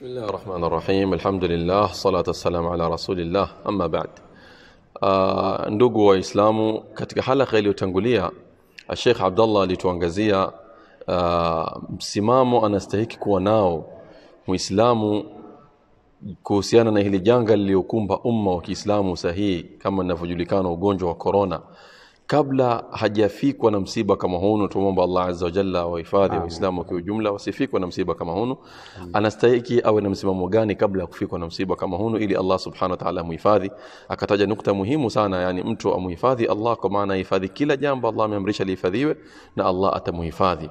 بسم الله الرحمن الرحيم الحمد لله صلاة والسلام على رسول الله أما بعد uh, ndugu waislamu katika halaka iliyotangulia Sheikh Abdullah alituangazia uh, msimamo anastahiki kuwa nao muislamu kuhusiana na hili janga lililokumba umma wa Kiislamu sahihi kama inavyojulikana ugonjwa wa corona kabla hajafikwa na msiba kama hunu tumomba Allah azza wa jalla wahifadhi waislamu kwa ujumla wasifikwe na msiba kama hunu. Anastahiki awe na msimamo gani kabla ya kufikwa na msiba kama hunu ili Allah subhanahu wa ta'ala muhifadhi akataja nukta muhimu sana yani mtu amuhifadhi Allah kwa maana hifadhi kila jambo Allah ameamrisha lihifadhiwe na Allah atamuhifadhi.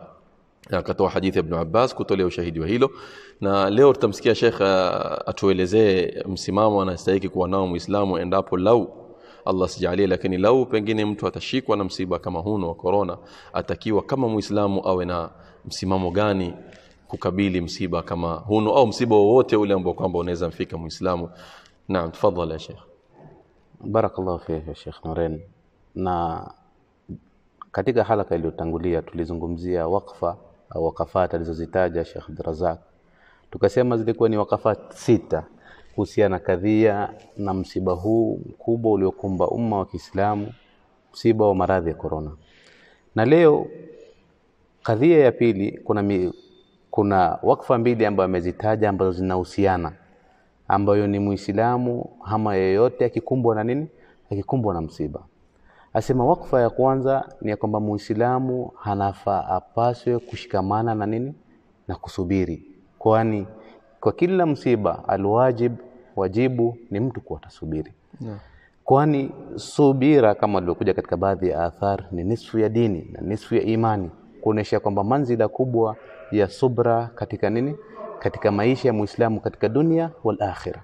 Akatoa hadithi ya Ibn Abbas kutolea ushahidi wa hilo. Na leo tutamsikia Sheikh uh, atuelezee msimamo anastahiki kuwa nao Muislamu endapo lau Allah sijalie, lakini lau pengine mtu atashikwa na msiba kama huno wa corona, atakiwa kama Muislamu awe na msimamo gani kukabili msiba kama huno au msiba wowote ule ambao kwamba unaweza mfika Muislamu. Naam, tafadhali ya Sheikh. Barakallahu ya Sheikh Nuren. Na katika halaka iliyotangulia tulizungumzia wakfa au wakafat alizozitaja Sheikh Abdurazak, tukasema zilikuwa ni wakafa sita kuhusiana kadhia na msiba huu mkubwa uliokumba umma wa Kiislamu, msiba wa maradhi ya korona. Na leo kadhia ya pili, kuna, mi, kuna wakfa mbili ambayo amezitaja ambazo zinahusiana, ambayo ni Muislamu ama yeyote akikumbwa na nini, akikumbwa na msiba. Asema wakfa ya kwanza ni ya kwamba Muislamu hanafaa apaswe kushikamana na nini, na kusubiri, kwani kwa kila msiba alwajib wajibu ni mtu kuwa tasubiri Yeah. kwani subira kama alivyokuja katika baadhi ya athar ni nisfu ya dini na nisfu ya imani kuonesha kwamba manzila kubwa ya subra katika nini? Katika maisha ya muislamu katika dunia wal akhira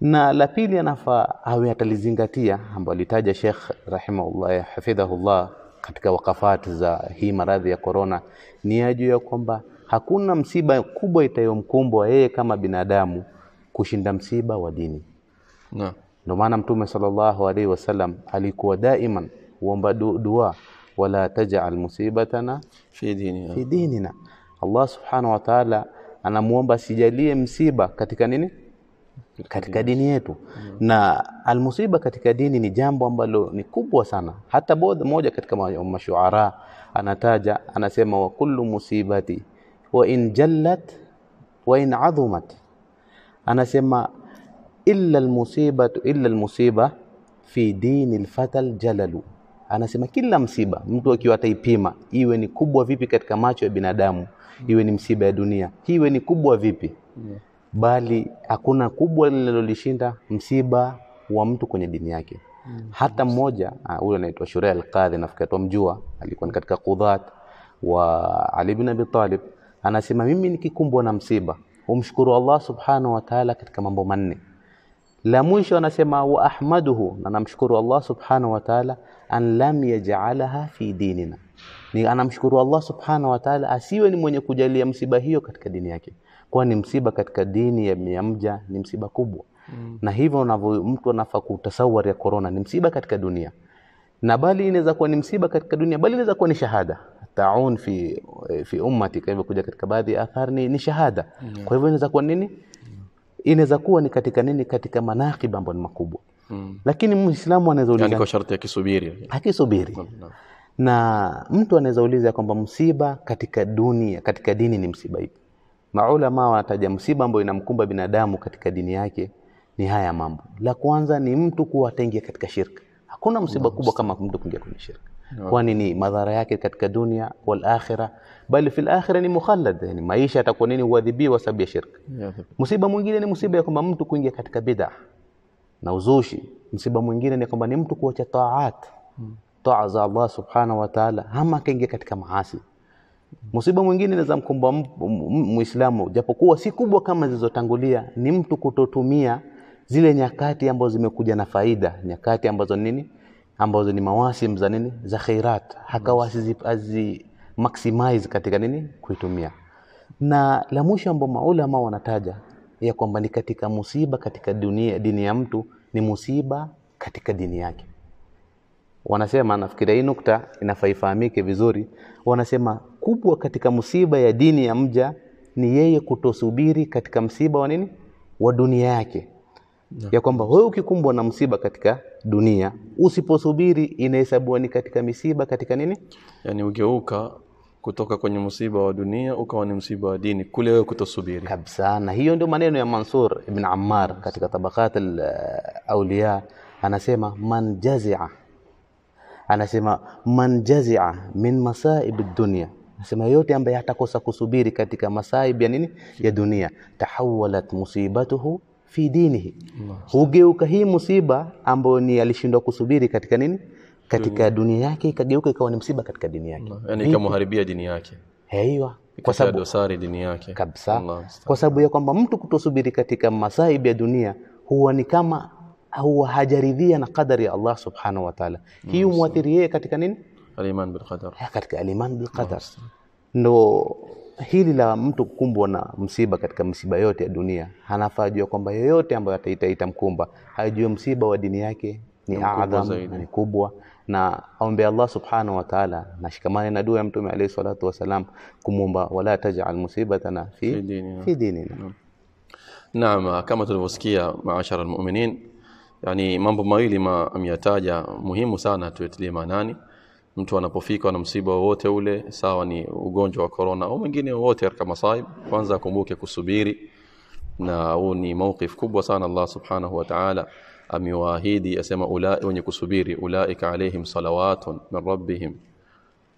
na la pili anafaa awe atalizingatia ambayo alitaja Sheikh rahimahullah hafidhahullah katika wakafati za hii maradhi ya korona ni ajua ya kwamba hakuna msiba kubwa itayomkumbwa yeye kama binadamu kushinda msiba wa dini. Ndio maana Mtume sallallahu alaihi wasallam alikuwa daiman huomba du dua, wala tajal musibatana Fi dini. fi dinina. Allah subhanahu wa ta'ala anamuomba sijalie msiba katika nini? Katika dini yetu. Na almusiba katika dini ni jambo ambalo ni kubwa sana. Hata bodha moja katika mashuara anataja anasema, wa kullu musibati wa in jallat wa in adhumat, anasema illa almusibatu illa almusiba fi dini lfata jalalu, anasema kila msiba mtu akiwa ataipima, iwe ni kubwa vipi katika macho ya binadamu, iwe ni msiba ya dunia, iwe ni kubwa vipi, yeah. bali hakuna kubwa linalolishinda msiba wa mtu kwenye dini yake. Hata mmoja ah, huyo anaitwa Shureh al-Qadhi, nafikiri twamjua, alikuwa ni katika qudhat wa Ali ibn Abi Talib, anasema mimi nikikumbwa na msiba humshukuru Allah subhanahu wa ta'ala katika mambo manne. La mwisho anasema wa ahmaduhu, na namshukuru Allah subhanahu wa ta'ala an lam yaj'alaha fi dinina, ni anamshukuru Allah subhanahu wa ta'ala asiwe ni mwenye kujalia msiba hiyo katika dini yake, kwani msiba katika dini ya mja ni msiba kubwa. Mm. na hivyo unavyo mtu anafaa kutasawari ya corona ni msiba katika dunia. Na bali inaweza kuwa ni msiba katika dunia, bali inaweza kuwa ni shahada taun fi fi ummati, kama ilivyokuja katika baadhi ya athari ni, ni shahada. Kwa hivyo inaweza kuwa nini? Inaweza kuwa ni katika nini? Katika manaqib ambayo ni makubwa. Mm. lakini muislamu anaweza uliza Yani kwa sharti ya kisubiri. akisubiri. Naam. na mtu anaweza uliza kwamba msiba katika dunia katika dini ni msiba ipi? Maulama wanataja msiba ambayo inamkumba binadamu katika dini yake ni haya mambo. La kwanza ni mtu kuwa ataingia katika shirka. Hakuna msiba kubwa kama mtu kuingia kwenye shirka kwani ni madhara yake katika dunia wal akhirah. Bali fil akhirah ni mukhallad yani maisha atakuwa nini? Uadhibiwa sababu ya shirka. Msiba mwingine ni msiba ya kwamba mtu kuingia katika bid'a na uzushi. Msiba mwingine ni kwamba ni mtu kuacha taat. Taa za Allah subhanahu wa ta'ala, ama akaingia katika maasi. Msiba mwingine inaweza mkumba Muislamu, japokuwa si kubwa kama zilizotangulia, ni mtu kutotumia zile nyakati ambazo zimekuja na faida, nyakati ambazo nini, ambazo ni mawasim za nini, za khairat, hakawa azi, maximize katika nini, kuitumia. Na la mwisho ambao maulama wanataja ya kwamba ni katika musiba katika dunia, dini ya mtu ni musiba katika dini yake. Wanasema, nafikiria hii nukta inafaa ifahamike vizuri. Wanasema kubwa katika musiba ya dini ya mja ni yeye kutosubiri katika msiba wa nini? Wa dunia yake ya kwamba wewe ukikumbwa na msiba katika dunia usiposubiri inahesabiwa ni katika misiba katika nini? Yani ugeuka kutoka kwenye msiba wa dunia ukawa ni msiba wa dini kule wewe kutosubiri. Kabisa. Na hiyo ndio maneno ya Mansur ibn Ammar katika tabakat al-awliya. Anasema man jazia anasema man jazia min masaib ad-dunya. Anasema yote ambaye hatakosa kusubiri katika masaib ya nini? Ya dunia tahawalat musibatuhu fi dinihi. Hugeuka hii musiba ambayo ni alishindwa kusubiri katika nini? Katika dunia yake ikageuka ikawa ni msiba katika dini yake. Yani ikamharibia dini yake. Haiwa, kwa sababu dosari dini yake. Kabisa. Kwa sababu ya kwamba mtu kutosubiri katika masaibu ya dunia huwa ni kama huwa hajaridhia na qadari ya Allah subhanahu wa ta'ala. Hii muathiri yeye katika nini? Aliman bil qadar. Katika aliman bil qadar. Ndo hili la mtu kukumbwa na msiba katika msiba yote ya dunia anafaa jua kwamba yoyote ambayo ataitaita mkumba hajue msiba wa dini yake ni adham na ni kubwa na aombe Allah subhanahu wa ta'ala na shikamane na dua ya mtume alayhi salatu wasalam kumwomba wala taj'al musibatana fi Fi dinina. fi dinina Naam, kama tulivyosikia maashara almu'minin, yani mambo mawili ma ameyataja muhimu sana tuetilie maanani. Mtu anapofika na msiba wowote ule, sawa ni ugonjwa wa corona au mwingine wowote katika masaib, kwanza akumbuke kusubiri, na huu ni mawqif kubwa sana. Allah subhanahu wa ta'ala amewaahidi, asema ulai wenye kusubiri, ulaika alaihim salawatun min rabbihim.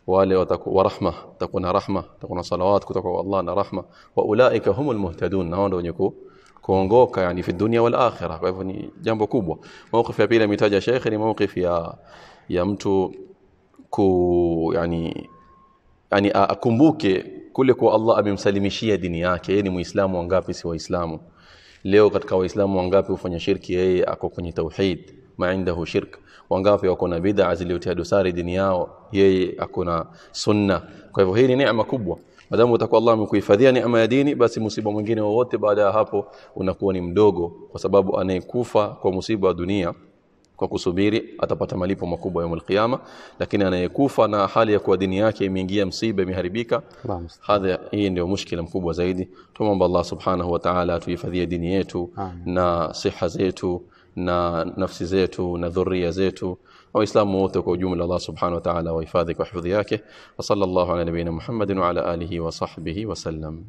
Wale watakuwa rahma takuna rahma takuna salawat kutoka kwa Allah na rahma. Wa ulaika humul muhtadun na ndio wenye ku- kuongoka yani fi dunya wal akhirah. Kwa hivyo ni jambo kubwa. Mawqif ya pili ametaja Sheikh ni mawqif ya ya mtu ku yani yani akumbuke kule kwa Allah amemsalimishia dini yake. Yeye ni muislamu wangapi si waislamu? Leo katika waislamu wangapi hufanya shirki? Yeye ako kwenye tauhid ma indahu shirk. Wangapi wako na bid'a ziliotia dosari dini yao? Yeye ako na sunna. Kwa hivyo hii ni neema kubwa. Madamu utakuwa Allah amekuhifadhia neema ya dini basi msiba mwingine wowote baada ya hapo unakuwa ni mdogo kwa sababu anayekufa kwa musiba wa dunia kwa kusubiri atapata malipo makubwa ya qiyama lakini anayekufa na hali ya kuwa dini yake imeingia msiba imeharibika hadha hii ndio mushkila mkubwa zaidi tumomba Allah subhanahu wa ta'ala atuhifadhie dini yetu na siha zetu na nafsi zetu na dhuria zetu waislamu wote kwa ujumla Allah subhanahu wa ta'ala wahifadhi kwa hifadhi yake wa sallallahu ala nabiyina Muhammadin wa ala alihi wa sahbihi wa sallam